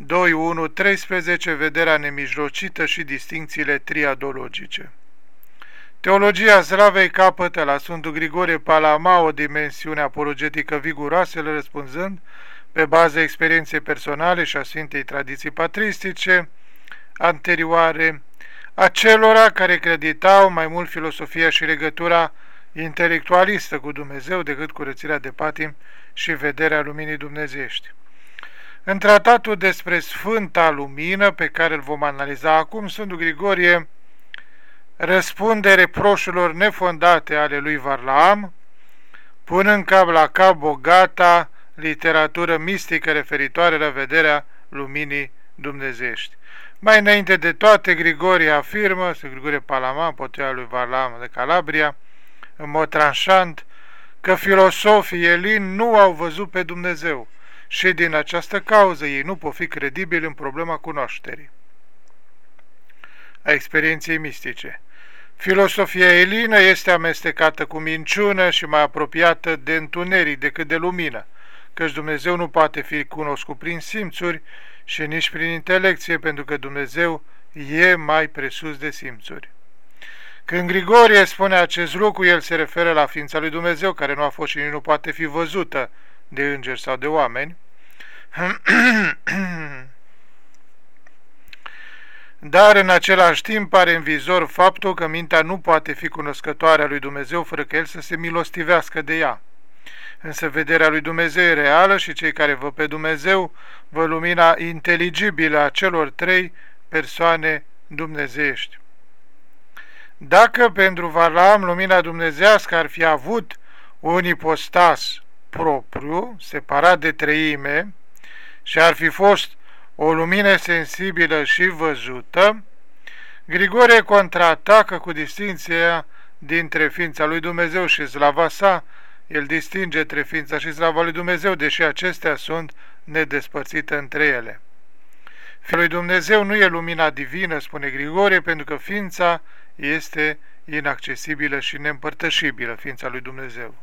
2.1.13 Vederea nemijlocită și distincțiile triadologice Teologia Zravei capătă la Sfântul Grigorie Palama o dimensiune apologetică viguroasă, răspunzând pe baza experienței personale și a Sfintei tradiții patristice anterioare, acelora care creditau mai mult filosofia și legătura intelectualistă cu Dumnezeu decât curățirea de patim și vederea luminii dumnezeiești. În tratatul despre Sfânta Lumină, pe care îl vom analiza acum, Sfântul Grigorie răspunde reproșurilor nefondate ale lui Varlaam, punând cap la cap bogata literatură mistică referitoare la vederea luminii dumnezeiești. Mai înainte de toate, Grigorie afirmă, să Grigorie Palama, potea lui Varlaam de Calabria, în mod tranșant, că filosofii elini nu au văzut pe Dumnezeu și din această cauză ei nu pot fi credibili în problema cunoașterii a experienței mistice. Filosofia elină este amestecată cu minciună și mai apropiată de întuneric decât de lumină, căci Dumnezeu nu poate fi cunoscut prin simțuri și nici prin intelecție, pentru că Dumnezeu e mai presus de simțuri. Când Grigorie spune acest lucru, el se referă la ființa lui Dumnezeu, care nu a fost și nici nu poate fi văzută de îngeri sau de oameni. Dar în același timp are în vizor faptul că mintea nu poate fi cunoscătoare a lui Dumnezeu fără că el să se milostivească de ea. Însă vederea lui Dumnezeu e reală și cei care vă pe Dumnezeu vă lumina inteligibilă a celor trei persoane dumnezeiești. Dacă pentru Valaam lumina dumnezească ar fi avut un ipostas propriu, separat de treime, și ar fi fost o lumină sensibilă și văzută, Grigore contraatacă cu distinția dintre ființa lui Dumnezeu și slava sa, el distinge între ființa și slava lui Dumnezeu, deși acestea sunt nedespărțite între ele. Fiul lui Dumnezeu nu e lumina divină, spune Grigore, pentru că ființa este inaccesibilă și neîmpărtășibilă, ființa lui Dumnezeu.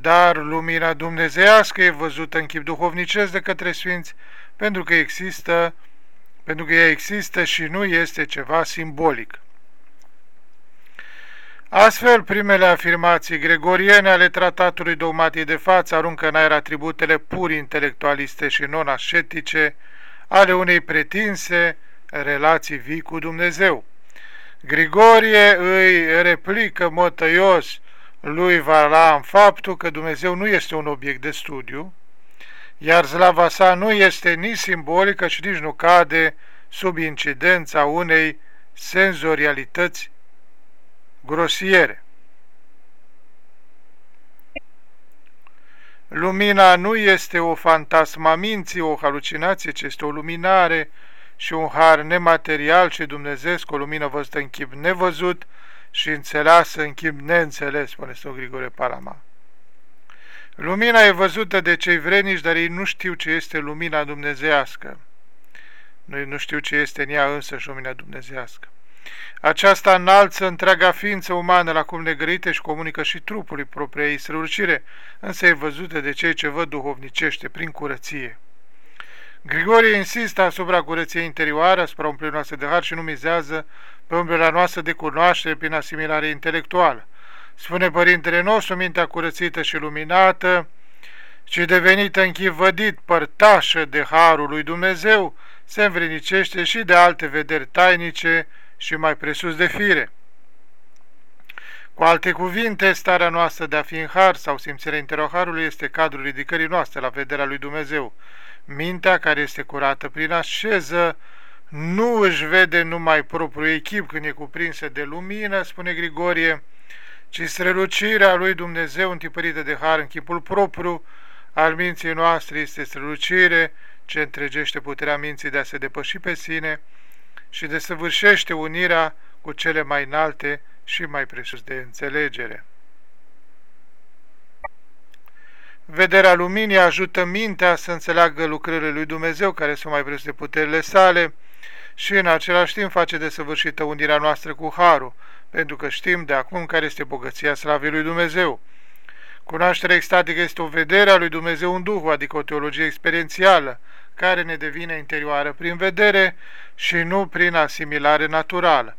Dar lumina dumnezeiască e văzută în chip duhovnicesc de către sfinți, pentru că există, pentru că ea există și nu este ceva simbolic. Astfel, primele afirmații gregoriene ale tratatului dogmatic de față aruncă în aer atributele pur intelectualiste și non-ascetice ale unei pretinse relații vii cu Dumnezeu. Grigorie îi replică motăios lui Valam faptul că Dumnezeu nu este un obiect de studiu, iar slava sa nu este nici simbolică și nici nu cade sub incidența unei senzorialități grosiere. Lumina nu este o fantasma minții, o halucinație, ci este o luminare și un har nematerial și dumnezeesc, o lumină văzută în chip nevăzut și înțeleasă în chip neînțeles, spune Sfântul Grigore Palama. Lumina e văzută de cei vrenici, dar ei nu știu ce este lumina dumnezească. Noi nu știu ce este în ea însă și lumina dumnezească. Aceasta înalță întreaga ființă umană la cum negărite și comunică și trupului propriei ei strălucire, însă e văzută de cei ce văd duhovnicește, prin curăție. Grigorie insistă asupra curăției interioare, asupra umplei noastre de har și nu mizează pe umbrea noastră de cunoaștere prin asimilare intelectuală. Spune Părintele nostru, mintea curățită și luminată, și devenită închivădit părtașă de Harul lui Dumnezeu, se învrenicește și de alte vederi tainice și mai presus de fire. Cu alte cuvinte, starea noastră de a fi în har sau simțirea interoharului este cadrul ridicării noastre la vederea lui Dumnezeu. Mintea care este curată prin așeză nu își vede numai propriul echip când e cuprinsă de lumină, spune Grigorie, ci strălucirea lui Dumnezeu întipărită de har în chipul propriu al minții noastre este strălucire ce întregește puterea minții de a se depăși pe sine și de săvârșește unirea cu cele mai înalte și mai presus de înțelegere. Vederea luminii ajută mintea să înțeleagă lucrările lui Dumnezeu, care sunt mai presus de puterile sale, și în același timp face desăvârșită unirea noastră cu Harul, pentru că știm de acum care este bogăția slavei lui Dumnezeu. Cunoașterea extatică este o vedere a lui Dumnezeu în Duhul, adică o teologie experiențială, care ne devine interioară prin vedere și nu prin asimilare naturală.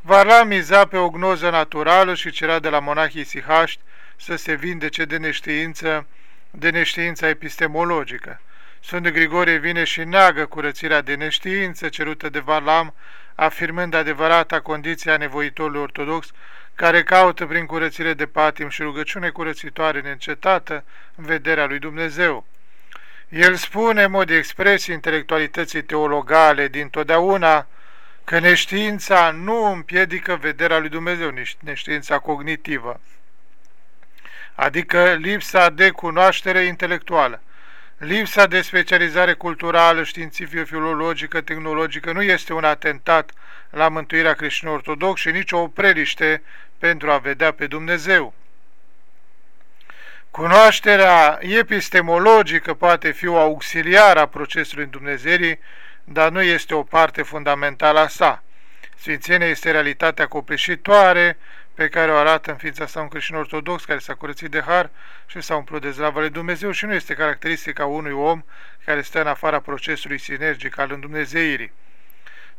Varla miza pe o gnoză naturală și cerea de la monahii sihaști să se vindece de neștiință, de neștiința epistemologică. Sfântul Grigorie vine și neagă curățirea de neștiință cerută de Varlam, afirmând adevărata condiția nevoitorului ortodox, care caută prin curățire de patim și rugăciune curățitoare neîncetată în vederea lui Dumnezeu. El spune în mod de expresie intelectualității teologale din totdeauna că neștiința nu împiedică vederea lui Dumnezeu, neștiința cognitivă, adică lipsa de cunoaștere intelectuală. Lipsa de specializare culturală, științifică, filologică, tehnologică nu este un atentat la mântuirea creștinului ortodox și nici o opreliște pentru a vedea pe Dumnezeu. Cunoașterea epistemologică poate fi o auxiliară a procesului Dumnezeirii, dar nu este o parte fundamentală a sa. Sfințenia este realitatea copleșitoare pe care o arată în ființa sa un creștin ortodox care s-a curățit de har și s-a umplut de zlavă lui Dumnezeu și nu este caracteristica unui om care stă în afara procesului sinergic al îndumnezeirii.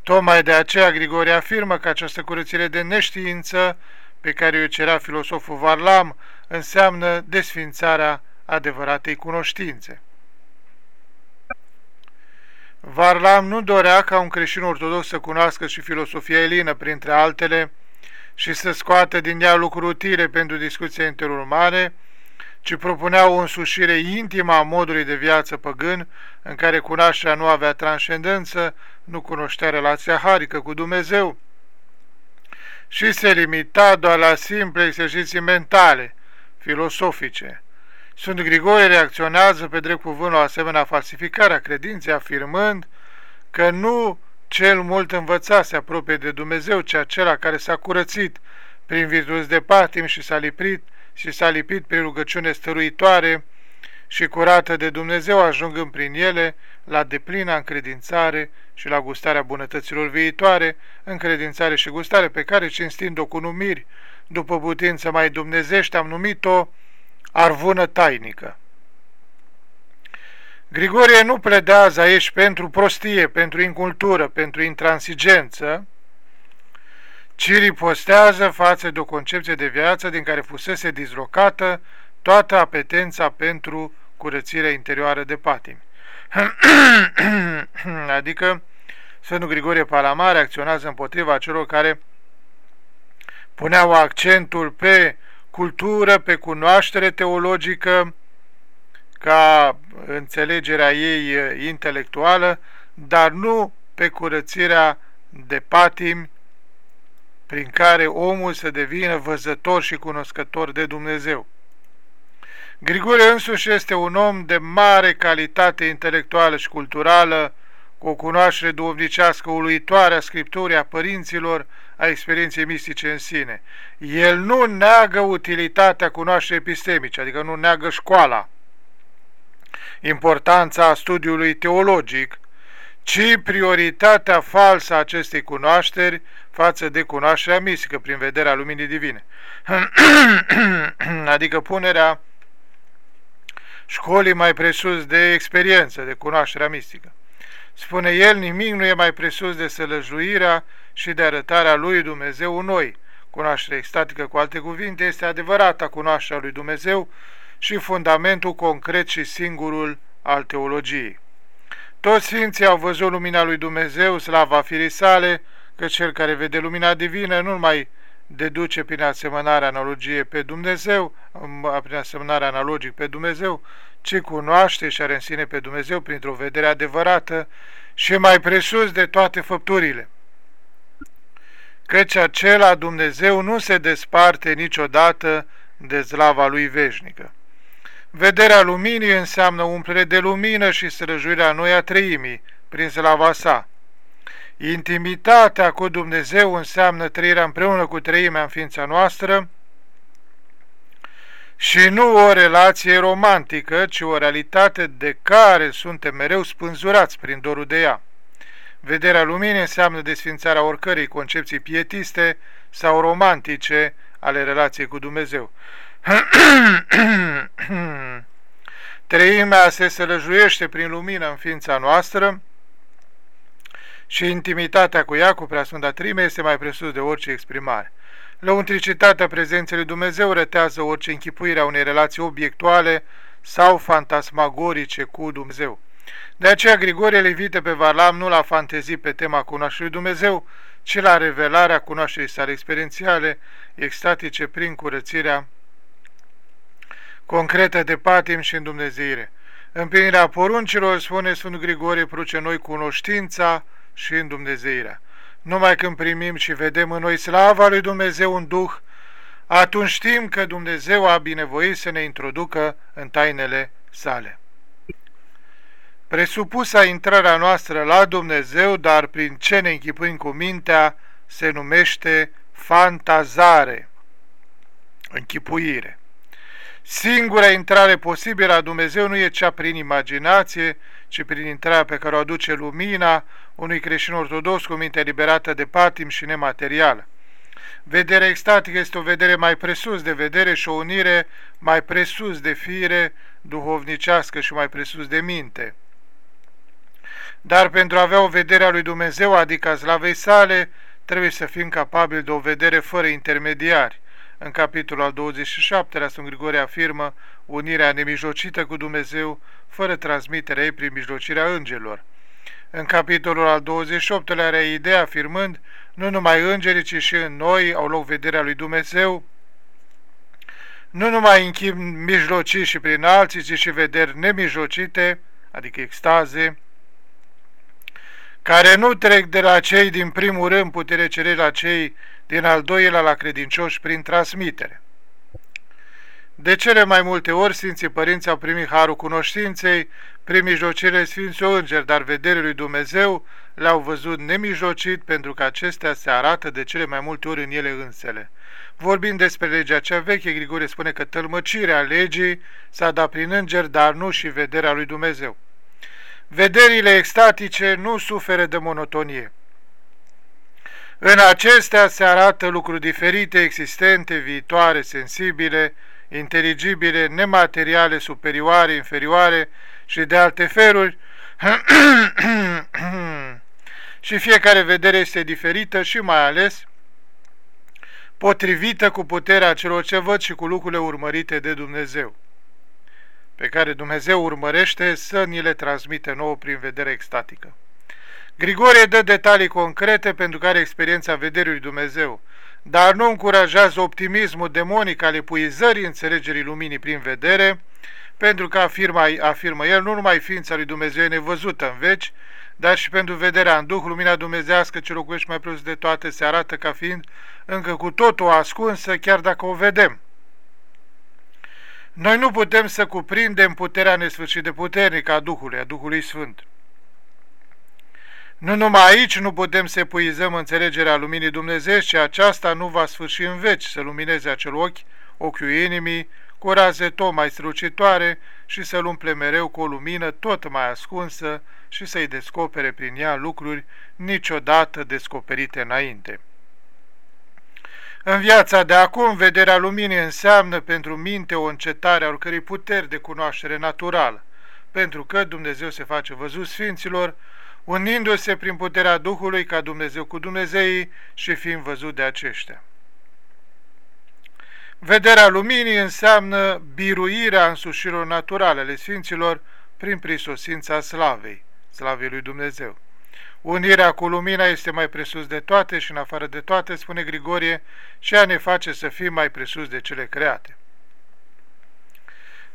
Tocmai de aceea Grigore afirmă că această curățire de neștiință pe care o cerea filosoful Varlam înseamnă desfințarea adevăratei cunoștințe. Varlam nu dorea ca un creștin ortodox să cunoască și filosofia elină, printre altele, și să scoată din ea lucruri utile pentru discuția interurmane, ci propunea o însușire intimă a modului de viață păgân, în care cunoașterea nu avea transcendență, nu cunoștea relația harică cu Dumnezeu și se limita doar la simple exerciții mentale, filosofice. Sunt Grigore reacționează pe drept cuvânt la asemenea falsificare a credinței, afirmând că nu cel mult învățat se apropie de Dumnezeu, ci acela care s-a curățit prin virtuți de patim și s-a lipit și s-a lipit prin rugăciune stăruitoare și curată de Dumnezeu, ajungând prin ele la deplina încredințare și la gustarea bunătăților viitoare, încredințare și gustare pe care, cinstind-o cu numiri, după putință mai dumnezești, am numit-o arvună tainică. Grigorie nu pledează aici pentru prostie, pentru incultură, pentru intransigență, ci ripostează față de o concepție de viață din care fusese dislocată toată apetența pentru curățirea interioară de patimi. adică Sfântul Grigorie Palamare acționează împotriva celor care puneau accentul pe cultură, pe cunoaștere teologică, ca înțelegerea ei intelectuală, dar nu pe curățirea de patim prin care omul să devină văzător și cunoscător de Dumnezeu. Grigore însuși este un om de mare calitate intelectuală și culturală, cu o cunoaștere duhovnicească uluitoare a Scripturii, a părinților, a experienței mistice în sine. El nu neagă utilitatea cunoașterii epistemice, adică nu neagă școala, importanța studiului teologic, ci prioritatea falsă a acestei cunoașteri față de cunoașterea mistică prin vederea luminii divine. adică punerea școlii mai presus de experiență, de cunoașterea mistică. Spune el, nimic nu e mai presus de sălăjuirea și de arătarea lui Dumnezeu în noi. Cunoașterea extatică, cu alte cuvinte, este adevărata cunoașterea lui Dumnezeu și fundamentul concret și singurul al teologiei. Toți sfinții au văzut lumina lui Dumnezeu, slava firii sale, că cel care vede lumina divină nu mai deduce prin asemănarea analogie pe Dumnezeu, prin asemănarea analogic pe Dumnezeu, ci cunoaște și are în sine pe Dumnezeu printr-o vedere adevărată și mai presus de toate făpturile. Căci acela Dumnezeu nu se desparte niciodată de slava lui veșnică. Vederea luminii înseamnă umplere de lumină și străjuirea noi a treimii prin slava sa. Intimitatea cu Dumnezeu înseamnă trăirea împreună cu treimea în ființa noastră și nu o relație romantică, ci o realitate de care suntem mereu spânzurați prin dorul de ea. Vederea luminii înseamnă desfințarea oricărei concepții pietiste sau romantice ale relației cu Dumnezeu. Treimea se sălăjuiește prin lumină în ființa noastră și intimitatea cu ea, cu Preasfânta Trime, este mai presus de orice exprimare. Lăuntricitatea prezenței lui Dumnezeu rătează orice închipuire a unei relații obiectuale sau fantasmagorice cu Dumnezeu. De aceea Grigorie le invite pe Varlam nu la fantezii pe tema cunoașterii Dumnezeu, ci la revelarea cunoașterii sale experiențiale, extatice prin curățirea concretă de patim și în Dumnezeire. Împlinirea poruncilor, spune Sfântul Grigorie, pruce noi cunoștința și în Dumnezeirea. Numai când primim și vedem în noi slava lui Dumnezeu în Duh, atunci știm că Dumnezeu a binevoit să ne introducă în tainele sale. Presupusa intrarea noastră la Dumnezeu, dar prin ce ne închipuim cu mintea, se numește fantazare, închipuire. Singura intrare posibilă a Dumnezeu nu e cea prin imaginație, ci prin intrarea pe care o aduce lumina unui creștin ortodox cu minte liberată de patim și nematerială. Vederea extatică este o vedere mai presus de vedere și o unire mai presus de fire duhovnicească și mai presus de minte. Dar pentru a avea o vedere a lui Dumnezeu, adică a slavei sale, trebuie să fim capabili de o vedere fără intermediari. În capitolul al 27-lea, Sfânt Grigorie afirmă unirea nemijlocită cu Dumnezeu, fără transmiterea ei prin mijlocirea îngerilor. În capitolul al 28-lea are ideea afirmând, nu numai îngerii, ci și în noi au loc vederea lui Dumnezeu, nu numai în chip mijlocit și prin alții, ci și vederi nemijlocite, adică extaze, care nu trec de la cei din primul rând putere cere la cei din al doilea la credincioși prin transmitere. De cele mai multe ori, Sfinții Părinți au primit harul cunoștinței prin mijlocirea Sfinților Îngeri, dar vederea lui Dumnezeu le-au văzut nemijlocit pentru că acestea se arată de cele mai multe ori în ele însele. Vorbind despre legea cea veche, Grigorie spune că tălmăcirea legii s-a dat prin îngeri, dar nu și vederea lui Dumnezeu. Vederile extatice nu suferă de monotonie. În acestea se arată lucruri diferite, existente, viitoare, sensibile, inteligibile, nemateriale, superioare, inferioare și de alte feluri, și fiecare vedere este diferită și mai ales potrivită cu puterea celor ce văd și cu lucrurile urmărite de Dumnezeu, pe care Dumnezeu urmărește să ni le transmite nouă prin vedere extatică. Grigorie dă detalii concrete pentru care experiența vederii lui Dumnezeu, dar nu încurajează optimismul demonic al epuizării înțelegerii luminii prin vedere, pentru că afirmă, afirmă el, nu numai ființa lui Dumnezeu e nevăzută în veci, dar și pentru vederea în Duh, lumina dumnezească ce locuiește mai plus de toate se arată ca fiind încă cu totul ascunsă, chiar dacă o vedem. Noi nu putem să cuprindem puterea nesfârșit de puternică a Duhului, a Duhului Sfânt. Nu numai aici nu putem să epuizăm înțelegerea luminii Dumnezeu, ci aceasta nu va sfârși în veci să lumineze acel ochi, ochiul inimii, cu raze tot mai strălucitoare și să-l umple mereu cu o lumină tot mai ascunsă și să-i descopere prin ea lucruri niciodată descoperite înainte. În viața de acum, vederea luminii înseamnă pentru minte o încetare a oricărei puteri de cunoaștere naturală, pentru că Dumnezeu se face văzut Sfinților, unindu-se prin puterea Duhului ca Dumnezeu cu Dumnezeii și fiind văzut de aceștia. Vederea luminii înseamnă biruirea însușirilor naturale ale Sfinților prin prisosința slavei, slavei lui Dumnezeu. Unirea cu lumina este mai presus de toate și în afară de toate, spune Grigorie, și ea ne face să fim mai presus de cele create.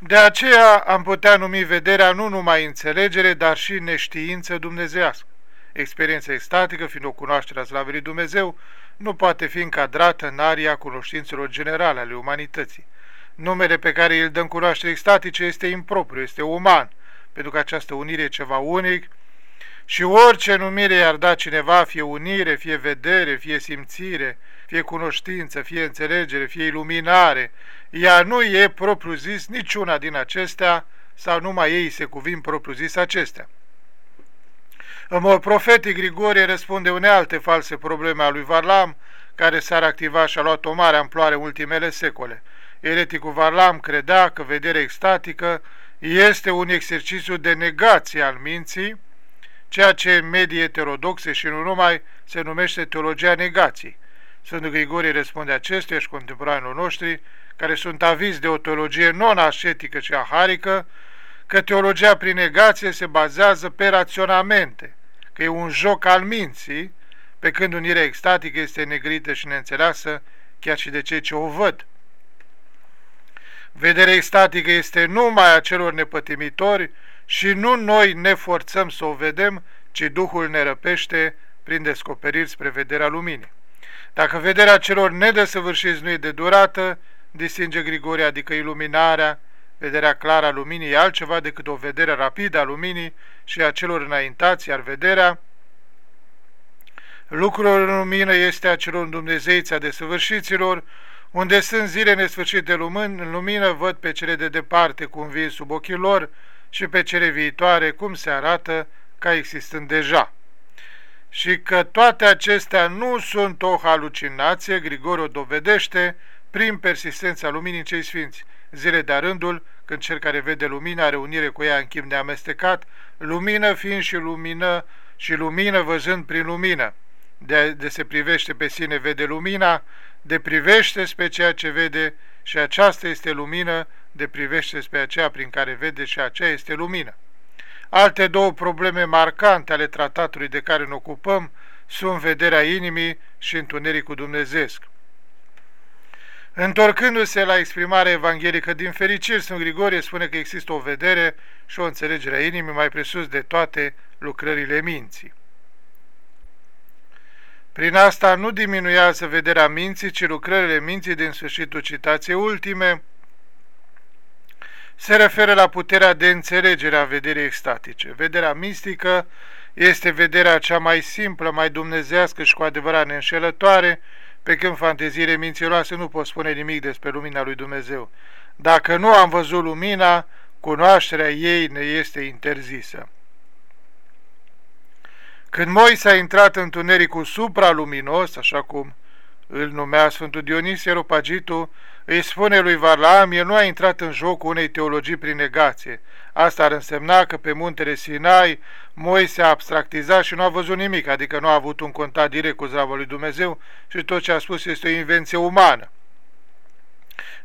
De aceea am putea numi vederea nu numai înțelegere, dar și neștiință dumnezească. Experiența extatică, fiind o cunoaștere a slavei lui Dumnezeu, nu poate fi încadrată în aria cunoștințelor generale ale umanității. Numele pe care îl dăm cunoaștere extatice este impropriu, este uman, pentru că această unire e ceva unic și orice numire i-ar da cineva, fie unire, fie vedere, fie simțire, fie cunoștință, fie înțelegere, fie iluminare, ea nu e propriu-zis niciuna din acestea sau numai ei se cuvin propriu-zis acestea. În mod profetic, Grigorie răspunde unei alte false probleme a lui Varlam, care s-ar activa și a luat o mare amploare în ultimele secole. Ereticul Varlam credea că vederea extatică este un exercițiu de negație al minții, ceea ce în medii heterodoxe și nu numai se numește teologia negației. Sfântul Grigorie răspunde acestuia și contemporanilor noștri, care sunt avizi de o teologie non-ascetică, ci aharică, că teologia prin negație se bazează pe raționamente, că e un joc al minții, pe când unirea extatică este negrită și neînțeleasă chiar și de cei ce o văd. Vederea extatică este numai a celor nepătimitori și nu noi ne forțăm să o vedem, ci Duhul ne răpește prin descoperiri spre vederea luminii. Dacă vederea celor nedesăvârșiți nu e de durată, distinge Grigorie, adică iluminarea, vederea clară a luminii e altceva decât o vedere rapidă a luminii și a celor înaintați, iar vederea lucrurilor în lumină este a celor Dumnezeiți a desăvârșiților, unde sunt zile nesfârșite lumâni, în lumină văd pe cele de departe cum vin sub ochii lor și pe cele viitoare cum se arată ca existând deja. Și că toate acestea nu sunt o halucinație, Grigore o dovedește prin persistența luminii cei sfinți. Zile de rândul, când cel care vede lumina are unire cu ea în chip neamestecat, lumină fiind și lumină și lumină văzând prin lumină. De, de se privește pe sine vede lumina, de privește spre ceea ce vede și aceasta este lumină, de privește spre aceea prin care vede și aceea este lumină. Alte două probleme marcante ale tratatului de care ne ocupăm sunt vederea inimii și întunericul dumnezeesc. Întorcându-se la exprimarea evanghelică din fericire, Sfânt Grigorie spune că există o vedere și o înțelegere a inimii mai presus de toate lucrările minții. Prin asta nu diminuează vederea minții, ci lucrările minții din sfârșitul citației ultime se referă la puterea de înțelegere a vederii extatice. Vederea mistică este vederea cea mai simplă, mai dumnezească și cu adevărat neînșelătoare, pe când fanteziile mințioase nu pot spune nimic despre lumina lui Dumnezeu. Dacă nu am văzut lumina, cunoașterea ei ne este interzisă. Când Moise a intrat în tunericul supraluminos, așa cum îl numea Sfântul Dionisie Ropagitu, îi spune lui Varlaam, el nu a intrat în jocul unei teologii prin negație. Asta ar însemna că pe muntele Sinai Moise a abstractizat și nu a văzut nimic, adică nu a avut un contact direct cu zravă lui Dumnezeu și tot ce a spus este o invenție umană.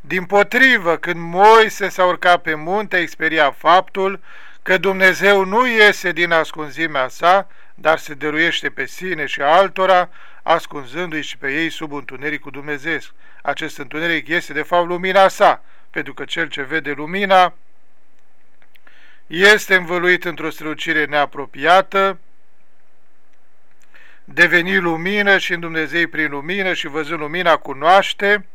Din potrivă, când Moise s-a urcat pe munte, a experiat faptul că Dumnezeu nu iese din ascunzimea sa, dar se dăruiește pe sine și altora, ascunzându-i și pe ei sub întunericul Dumnezeu. Acest întuneric este de fapt lumina sa, pentru că cel ce vede lumina este învăluit într-o strălucire neapropiată, deveni lumină și în Dumnezeu prin lumină și văzând lumina cunoaște,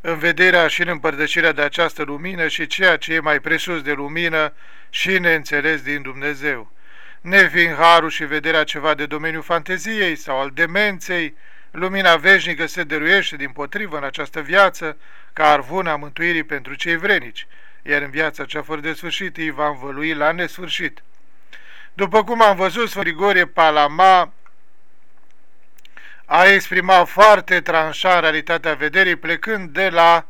în vederea și în împărtășirea de această lumină și ceea ce e mai presus de lumină și neînțeles din Dumnezeu. Nefiind harul și vederea ceva de domeniul fanteziei sau al demenței, lumina veșnică se dăruiește din potrivă în această viață ca arvuna mântuirii pentru cei vrenici, iar în viața cea fără de sfârșit îi va învălui la nesfârșit. După cum am văzut, Sfânt Grigorie Palama a exprimat foarte tranșant realitatea vederii, plecând de la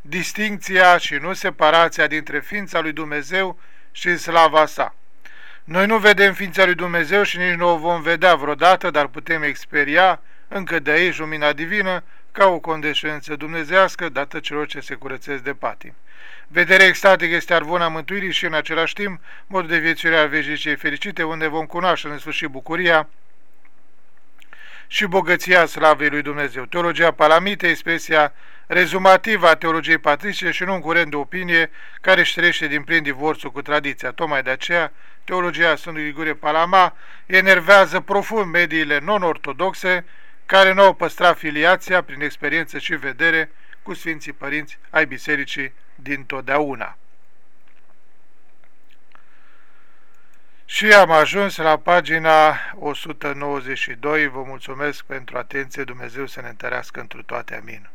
distinția și nu separația dintre ființa lui Dumnezeu și slava sa. Noi nu vedem ființa lui Dumnezeu și nici nu o vom vedea vreodată, dar putem experia încă de aici lumina divină ca o condescență dumnezească dată celor ce se curățesc de patim. Vederea extatică este arvona mântuirii și în același timp modul de viețuire al veșnicii fericite, unde vom cunoaște în sfârșit bucuria și bogăția slavei lui Dumnezeu. Teologia palamite, expresia rezumativă a teologiei patrice și nu un curent de opinie care își trece din plin divorțul cu tradiția. Tocmai de aceea, teologia Sfântului Grigore Palama enervează profund mediile non-ortodoxe care nu au păstrat filiația prin experiență și vedere cu Sfinții Părinți ai Bisericii din totdeauna. Și am ajuns la pagina 192. Vă mulțumesc pentru atenție. Dumnezeu să ne întărească întru toate. Amin.